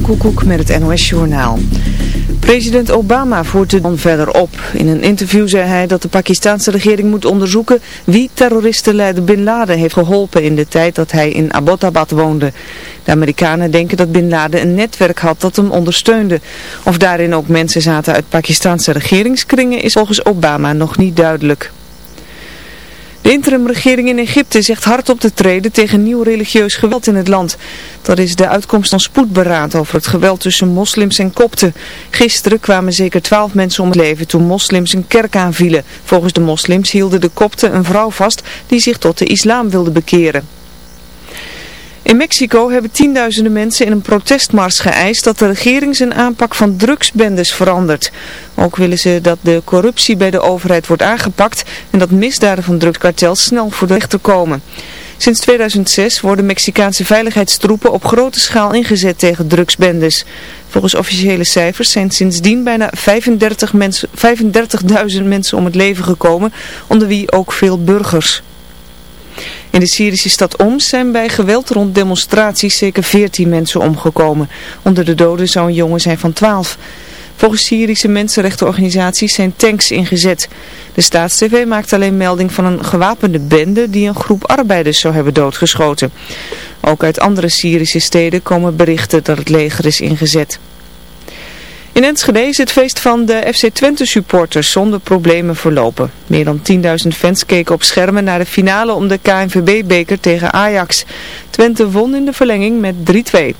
Koekoek met het NOS Journaal. President Obama voert de dan verder op. In een interview zei hij dat de Pakistanse regering moet onderzoeken wie terroristenleider Bin Laden heeft geholpen in de tijd dat hij in Abbottabad woonde. De Amerikanen denken dat Bin Laden een netwerk had dat hem ondersteunde. Of daarin ook mensen zaten uit Pakistanse regeringskringen is volgens Obama nog niet duidelijk. De interimregering in Egypte zegt hard op te treden tegen nieuw religieus geweld in het land. Dat is de uitkomst van spoedberaad over het geweld tussen moslims en kopten. Gisteren kwamen zeker twaalf mensen om het leven toen moslims een kerk aanvielen. Volgens de moslims hielden de kopten een vrouw vast die zich tot de islam wilde bekeren. In Mexico hebben tienduizenden mensen in een protestmars geëist dat de regering zijn aanpak van drugsbendes verandert. Ook willen ze dat de corruptie bij de overheid wordt aangepakt en dat misdaden van drugskartels snel voor de rechter komen. Sinds 2006 worden Mexicaanse veiligheidstroepen op grote schaal ingezet tegen drugsbendes. Volgens officiële cijfers zijn sindsdien bijna 35.000 mensen, 35 mensen om het leven gekomen, onder wie ook veel burgers. In de Syrische stad Oms zijn bij geweld rond demonstraties zeker 14 mensen omgekomen. Onder de doden zou een jongen zijn van 12. Volgens Syrische mensenrechtenorganisaties zijn tanks ingezet. De staatstv maakt alleen melding van een gewapende bende die een groep arbeiders zou hebben doodgeschoten. Ook uit andere Syrische steden komen berichten dat het leger is ingezet. In Enschede is het feest van de FC Twente supporters zonder problemen verlopen. Meer dan 10.000 fans keken op schermen naar de finale om de KNVB-beker tegen Ajax. Twente won in de verlenging met 3-2.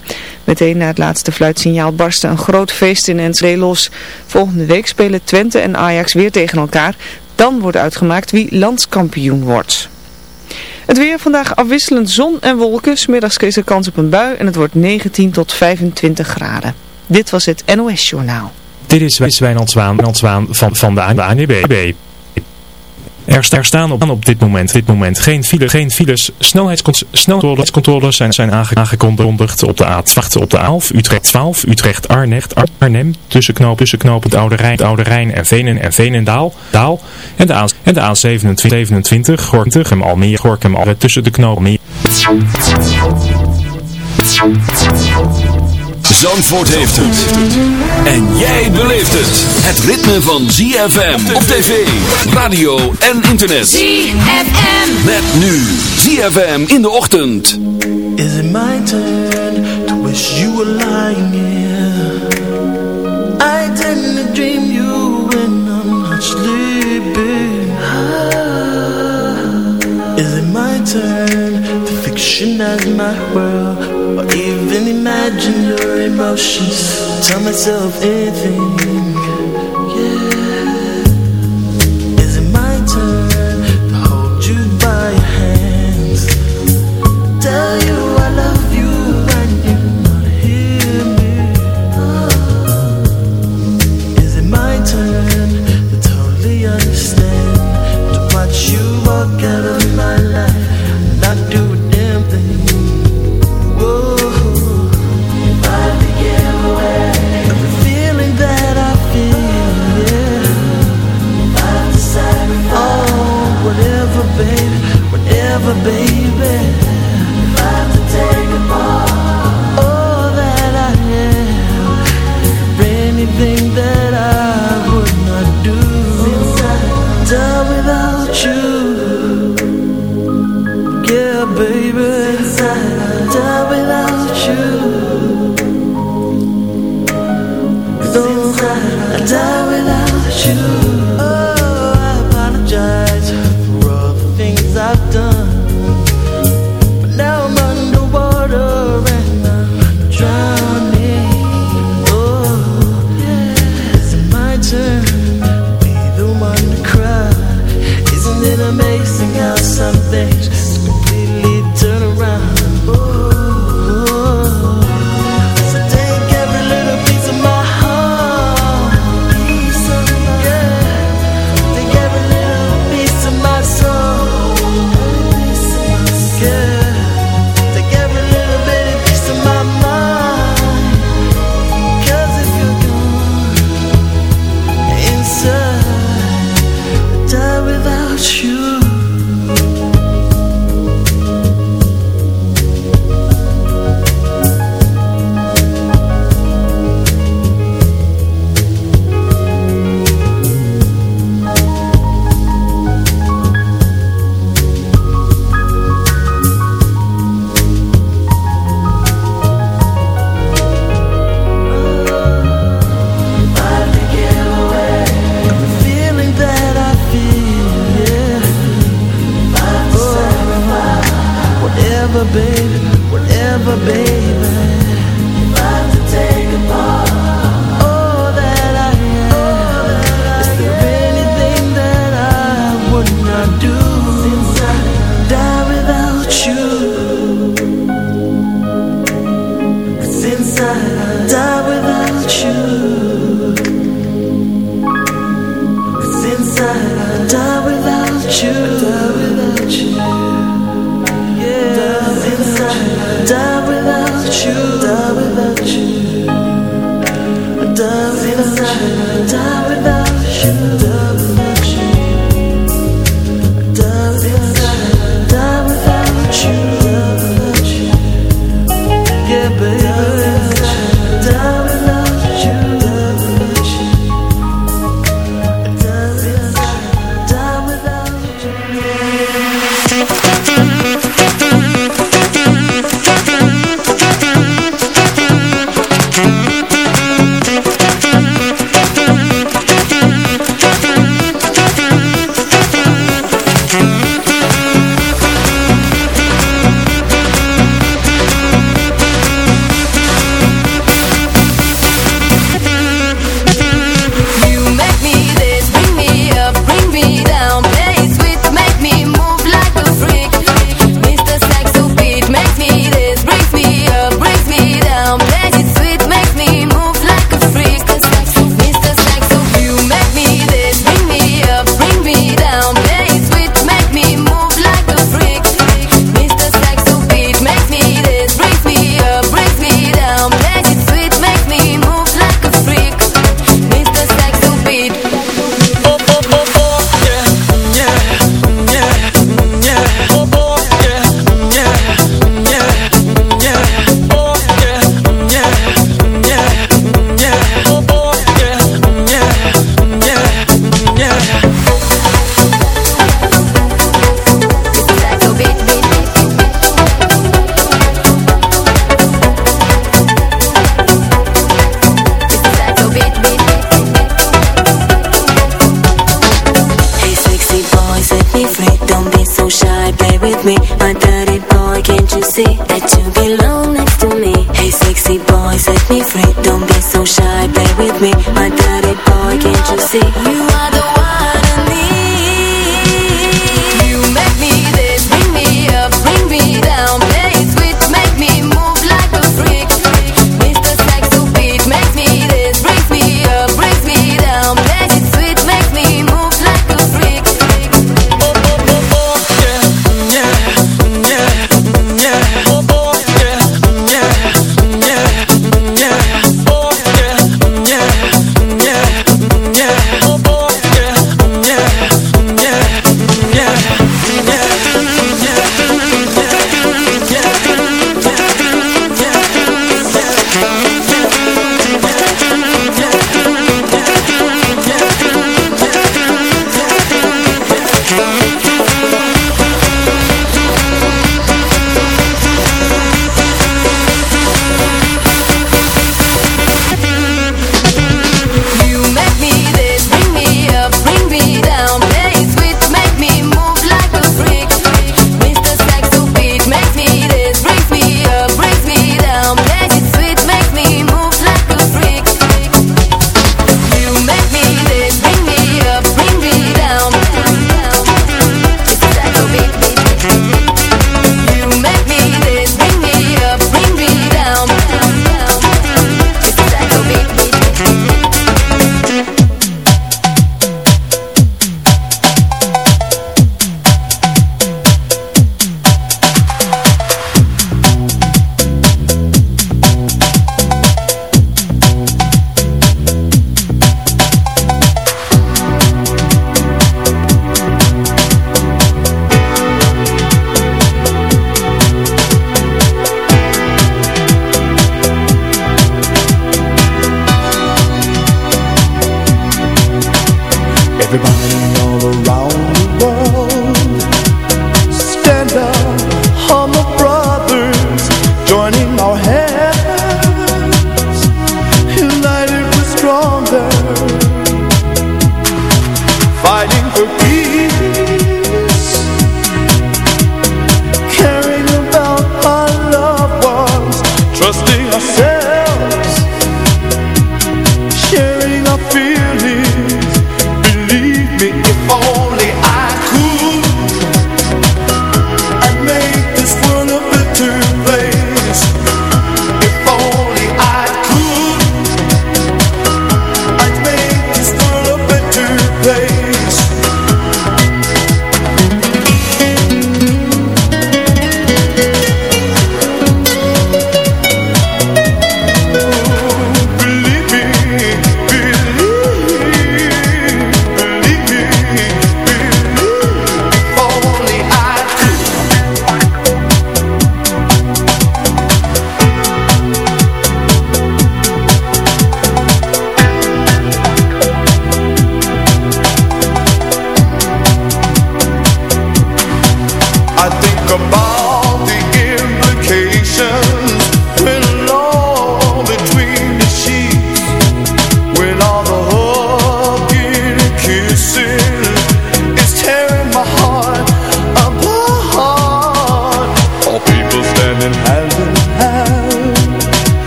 Meteen na het laatste fluitsignaal barstte een groot feest in Enschede los. Volgende week spelen Twente en Ajax weer tegen elkaar. Dan wordt uitgemaakt wie landskampioen wordt. Het weer vandaag afwisselend zon en wolken. Smiddags is er kans op een bui en het wordt 19 tot 25 graden. Dit was het NOS Journaal. Dit is Wijnand Zwaan, van, van de ANWB. Er, er staan op, dit moment, dit moment geen, file, geen files. Snelheidscontroles zijn, zijn aangekondigd op de A8 op de A11 Utrecht 12, Utrecht Arnecht, Arnhem, tussen knoop, tussen Oude Rijn, Oude Rijn en Venen en Veenendaal, Daal, en de, A, en de A27, 27, Gorkum, Almere, Gorkum, Almere, tussen de knoop. Zandvoort heeft het. En jij beleeft het. Het ritme van ZFM op tv, radio en internet. ZFM. Met nu ZFM in de ochtend. Is it my turn to wish you were lying here? I tend to dream you when I'm not sleeping. Is it my turn to fictionize my world? Imagine your emotions. Tell myself everything. I do.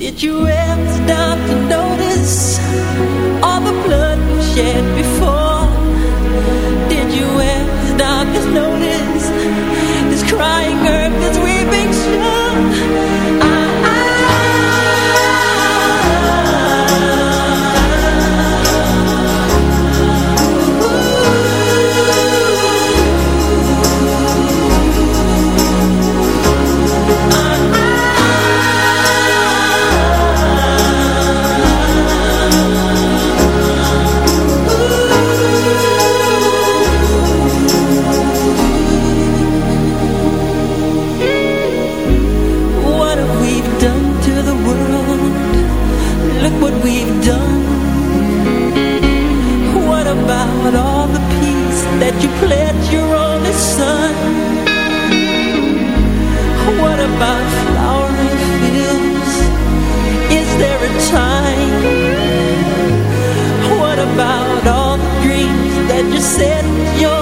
Did you ever stop to notice all the blood we shed before? Did you ever stop to notice this crying earth, this weeping shore? What you said was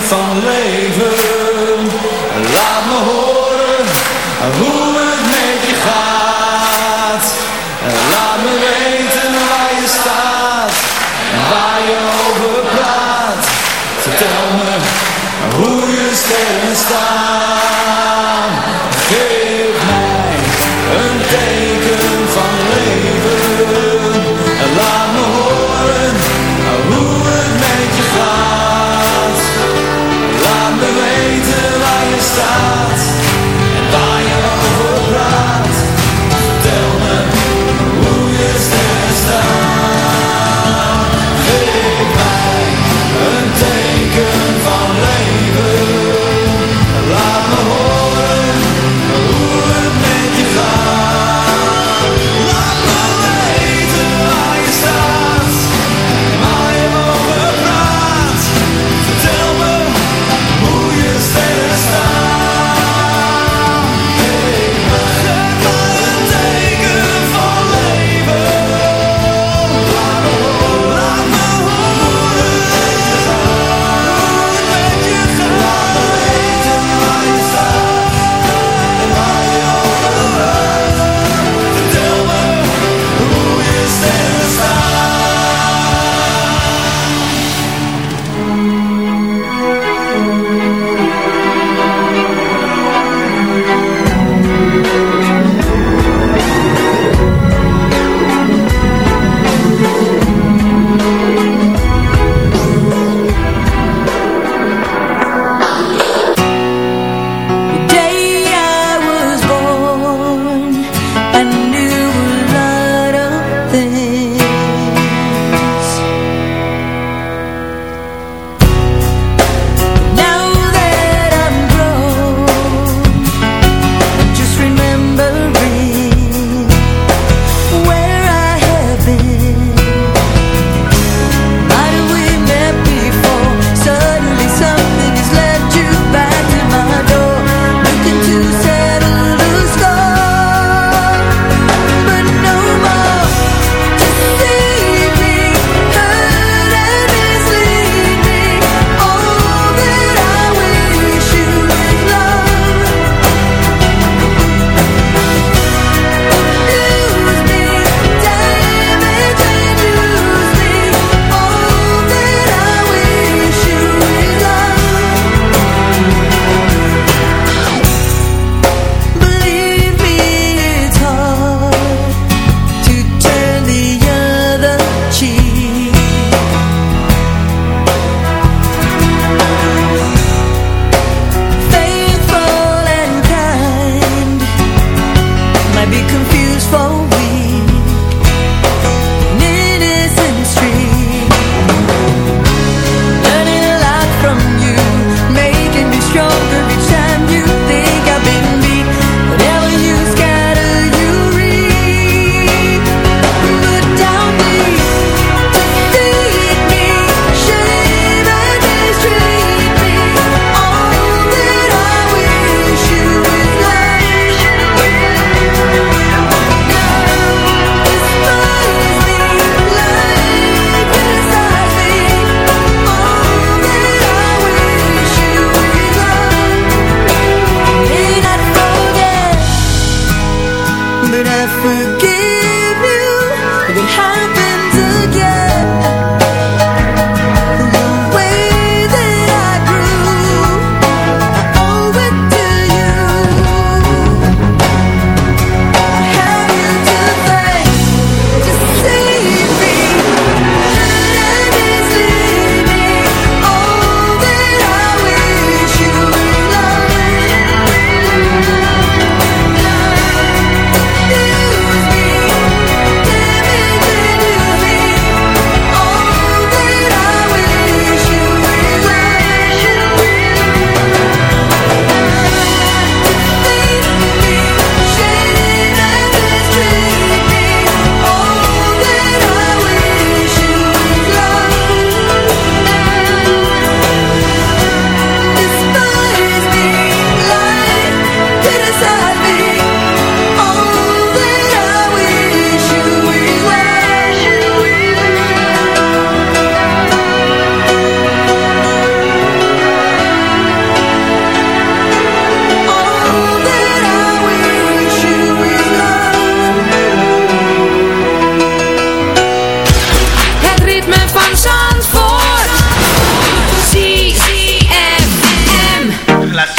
van leven.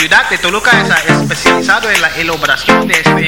Ciudad de Toluca es especializado en la elaboración de este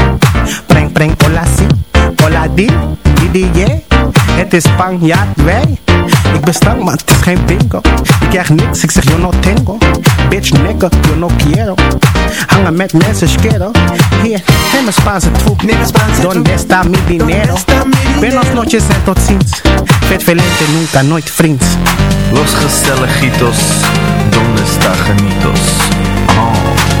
Preng, preng, hola si. Hola di, di, di, yeah. Het is Spanjaard, wij. Ik ben stank, maar het is geen bingo. Ik krijg niks, ik zeg yo no tengo. Bitch, nigga, yo no quiero. Hangen met mensen, schero. Hier, neem een Spaanse troep. Donde está mi dinero? Buenos noches en tot ziens. Vet velente, nunca, nooit vriends. Los gezelligitos, donde está genitos? Oh.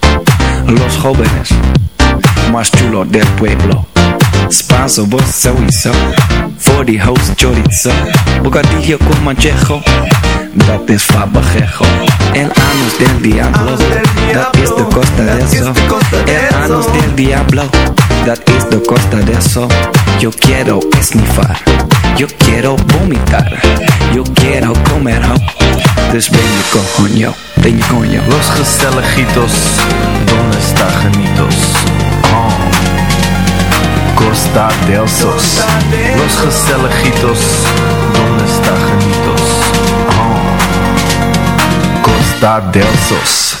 Los jóvenes más chulos del pueblo. Spanso, vos. Voor die host chorizo. Bocadillo con manchejo. Dat is fabajejo. El anus del diablo. Dat is de costa de eso. El anus del diablo. Dat is de costa de eso. Yo quiero esnifar. Yo quiero vomitar. Yo quiero comer ho. Dus ben je coño. Los gezelligitos, donde está genitos? Oh. Costa del Sos. Los gezelligitos, donde está genitos? Oh. Costa del Sos.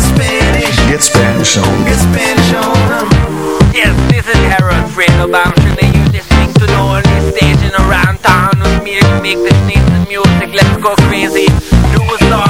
Get Spanish, Get Spanish on. get Spanish on 'em. Yes, this is Harold Fredo. I'm sure that you listening to the only station around town with me to make this nice music. Let's go crazy. Do a song.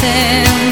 sand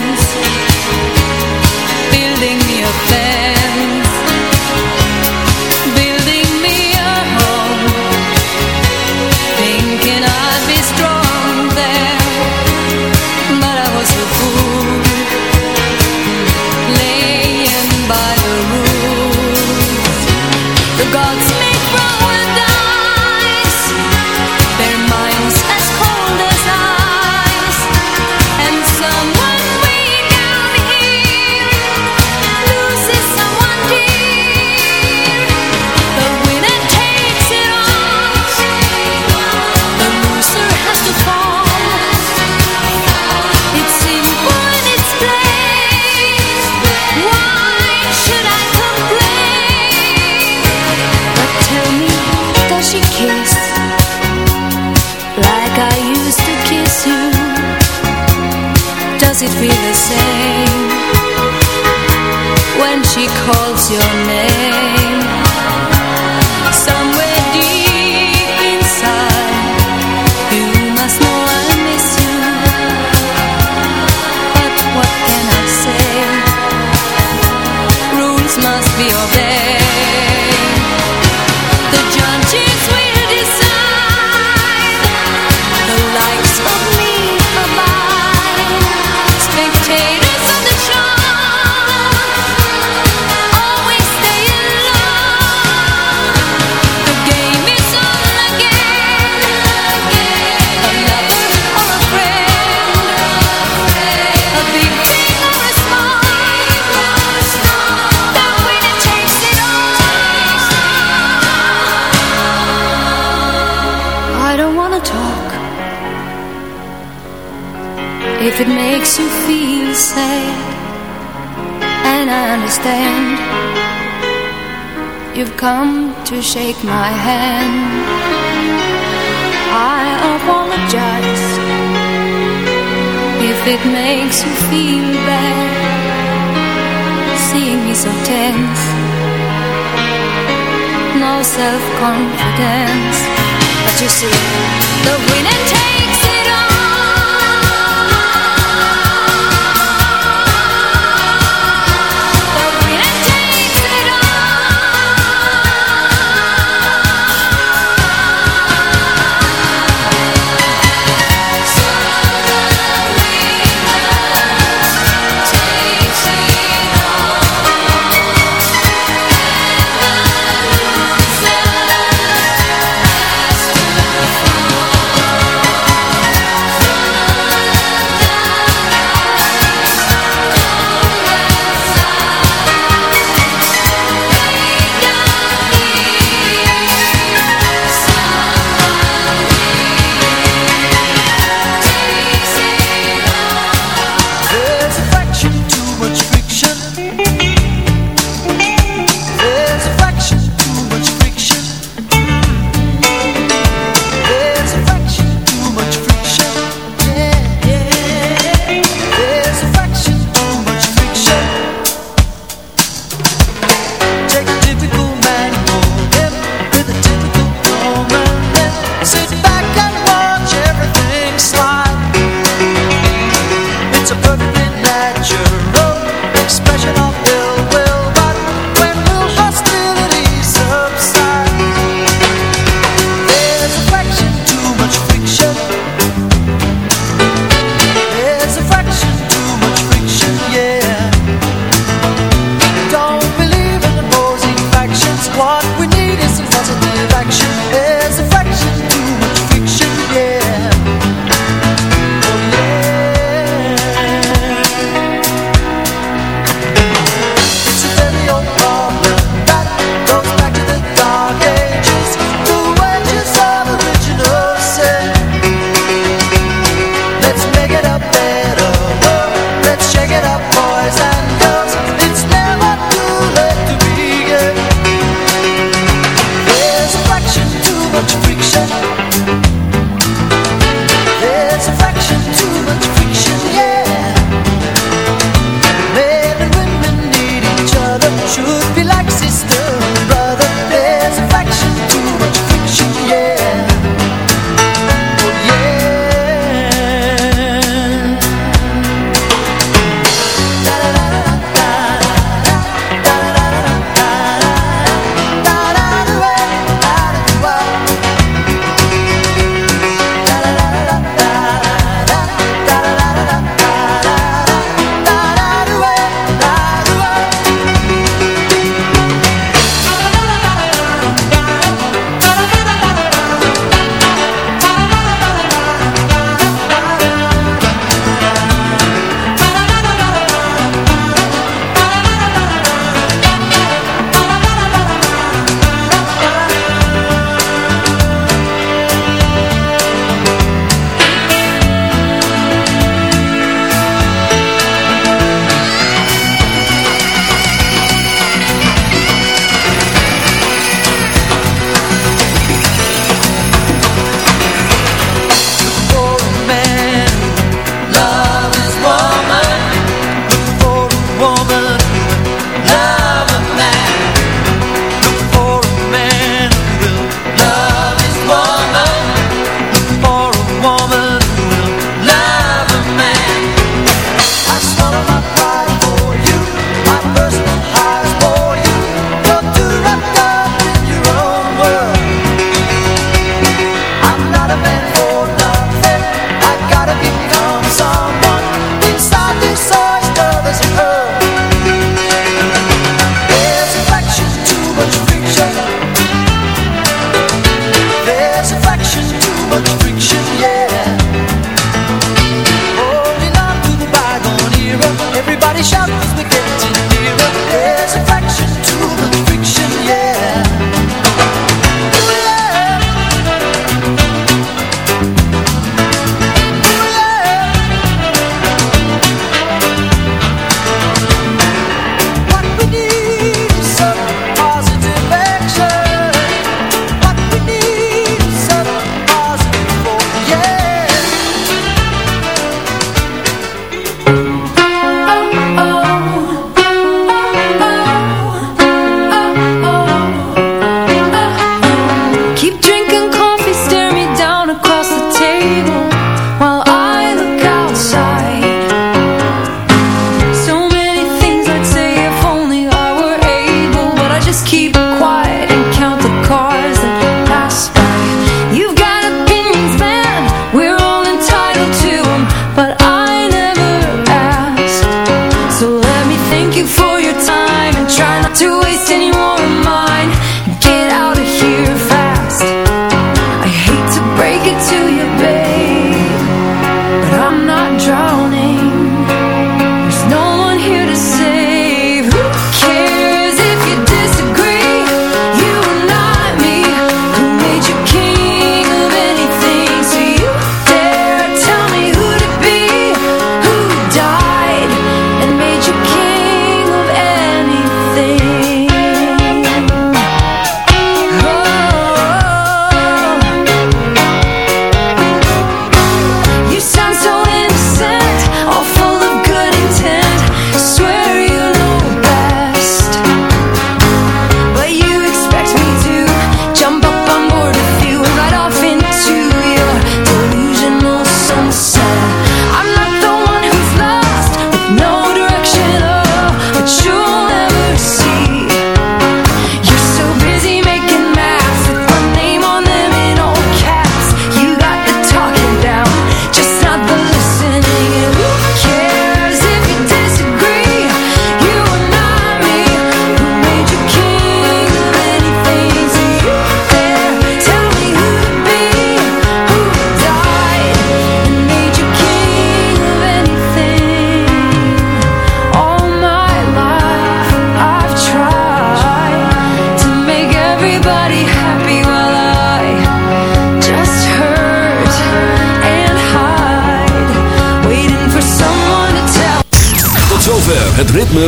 feel bad seeing me so tense. No self confidence, but you see the winning take.